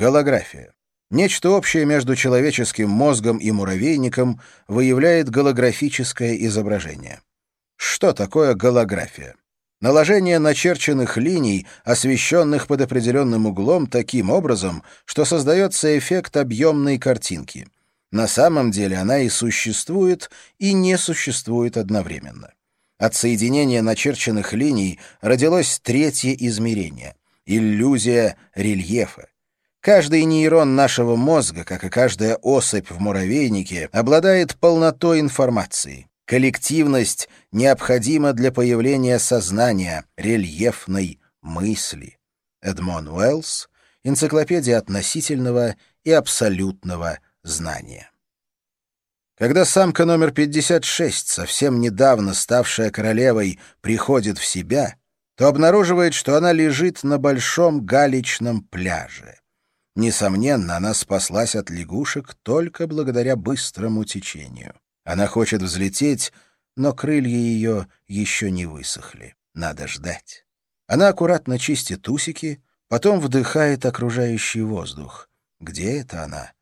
Голография. Нечто общее между человеческим мозгом и муравейником выявляет голографическое изображение. Что такое голография? Наложение начерченных линий, освещенных под определенным углом таким образом, что создается эффект объемной картинки. На самом деле она и существует, и не существует одновременно. От соединения начерченных линий родилось третье измерение — иллюзия рельефа. Каждый нейрон нашего мозга, как и каждая особь в муравейнике, обладает полнотой информации. Коллективность необходима для появления сознания, рельефной мысли. Эдмон Уэллс, Энциклопедия относительного и абсолютного знания. Когда самка номер 56, совсем недавно ставшая королевой, приходит в себя, то обнаруживает, что она лежит на большом галечном пляже. Несомненно, она спаслась от лягушек только благодаря быстрому течению. Она хочет взлететь, но крылья ее еще не высохли. Надо ждать. Она аккуратно чистит усики, потом вдыхает окружающий воздух. Где это она?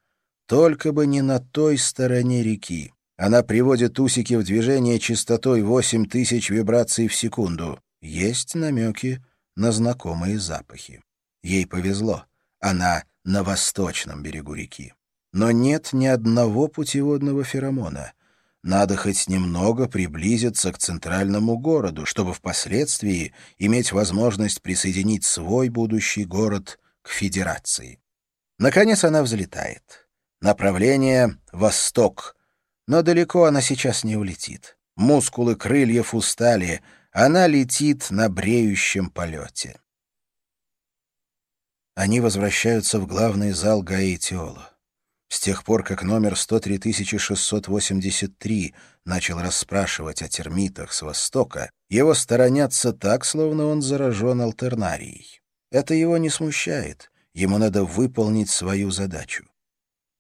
Только бы не на той стороне реки. Она приводит усики в движение частотой 8000 вибраций в секунду. Есть намеки на знакомые запахи. Ей повезло. Она на восточном берегу реки. Но нет ни одного путеводного феромона. Надо хоть немного приблизиться к центральному городу, чтобы впоследствии иметь возможность присоединить свой будущий город к Федерации. Наконец она взлетает. Направление — восток. Но далеко она сейчас не улетит. Мускулы крыльев устали, она летит на бреющем полете. Они возвращаются в главный зал Гаитиола. С тех пор, как номер 103683 начал расспрашивать о термитах с Востока, его сторонятся так, словно он заражен альтернарией. Это его не смущает, ему надо выполнить свою задачу.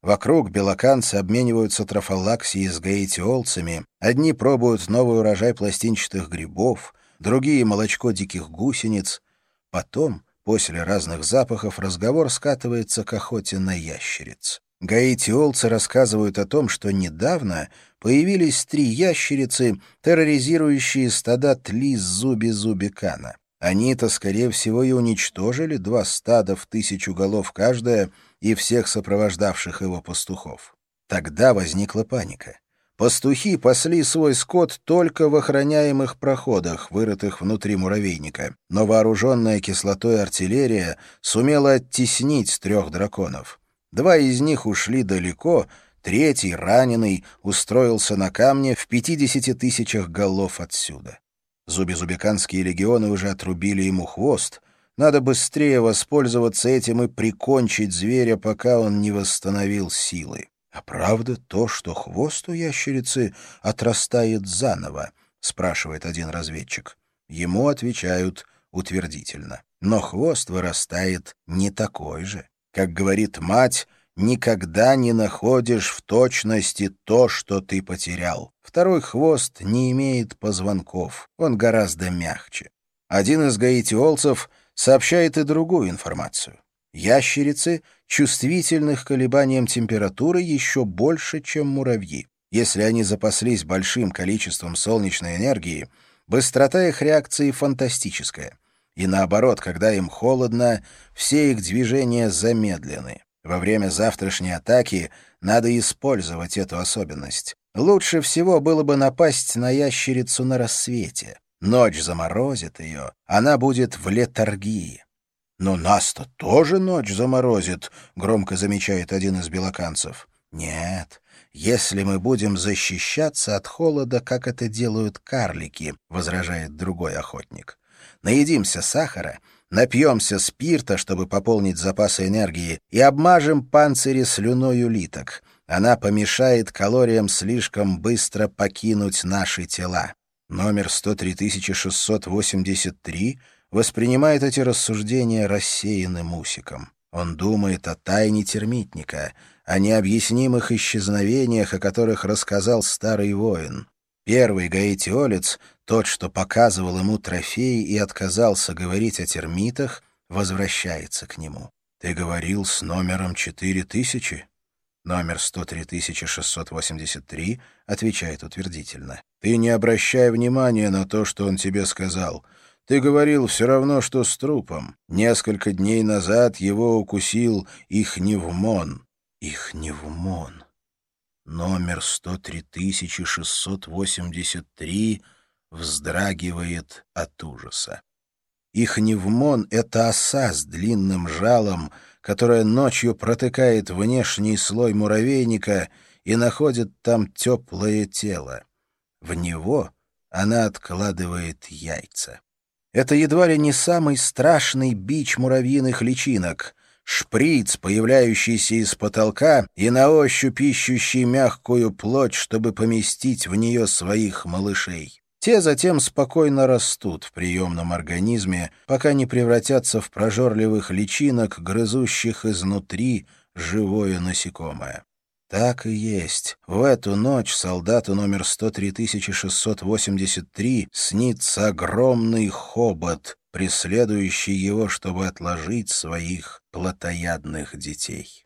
Вокруг белоканцы обмениваются трофалаксией с гаитиолцами, одни пробуют новый урожай пластинчатых грибов, другие — молочко диких гусениц. Потом После разных запахов разговор скатывается к охоте на ящериц. Гаитиолцы рассказывают о том, что недавно появились три ящерицы, терроризирующие стада Тлиз-Зуби-Зубикана. Они-то, скорее всего, и уничтожили два стада в тысячу голов каждое и всех сопровождавших его пастухов. Тогда возникла паника. Пастухи пасли свой скот только в охраняемых проходах, вырытых внутри муравейника, но вооруженная кислотой артиллерия сумела оттеснить трех драконов. Два из них ушли далеко, третий, раненый, устроился на камне в 50 тысячах голов отсюда. Зубезубиканские легионы уже отрубили ему хвост. Надо быстрее воспользоваться этим и прикончить зверя, пока он не восстановил силы. «А правда то, что хвост у ящерицы отрастает заново?» — спрашивает один разведчик. Ему отвечают утвердительно. Но хвост вырастает не такой же. Как говорит мать, никогда не находишь в точности то, что ты потерял. Второй хвост не имеет позвонков, он гораздо мягче. Один из гаитиолцев сообщает и другую информацию. Ящерицы чувствительны к колебаниям температуры еще больше, чем муравьи. Если они запаслись большим количеством солнечной энергии, быстрота их реакции фантастическая. И наоборот, когда им холодно, все их движения замедлены. Во время завтрашней атаки надо использовать эту особенность. Лучше всего было бы напасть на ящерицу на рассвете. Ночь заморозит ее, она будет в летаргии. «Но нас-то тоже ночь заморозит», — громко замечает один из белоканцев. «Нет, если мы будем защищаться от холода, как это делают карлики», — возражает другой охотник. «Наедимся сахара, напьемся спирта, чтобы пополнить запасы энергии, и обмажем панцири слюной улиток. Она помешает калориям слишком быстро покинуть наши тела». Номер 103683 воспринимает эти рассуждения рассеянным усиком. Он думает о тайне термитника, о необъяснимых исчезновениях, о которых рассказал старый воин. Первый гаитиолец, тот, что показывал ему трофеи и отказался говорить о термитах, возвращается к нему. Ты говорил с номером 4000? Номер 103683 отвечает утвердительно. Ты не обращай внимания на то, что он тебе сказал. Ты говорил все равно, что с трупом. Несколько дней назад его укусил Ихневмон. Ихневмон. Номер 103683 вздрагивает от ужаса. Ихневмон — это оса с длинным жалом, которая ночью протыкает внешний слой муравейника и находит там теплое тело. В него она откладывает яйца. Это едва ли не самый страшный бич муравьиных личинок шприц, появляющийся из потолка и на ощупь ищущий мягкую плоть, чтобы поместить в нее своих малышей. Те затем спокойно растут в приемном организме, пока не превратятся в прожорливых личинок, грызущих изнутри живое насекомое. Так и есть. В эту ночь солдату номер 103683 снится огромный хобот, преследующий его, чтобы отложить своих плотоядных детей.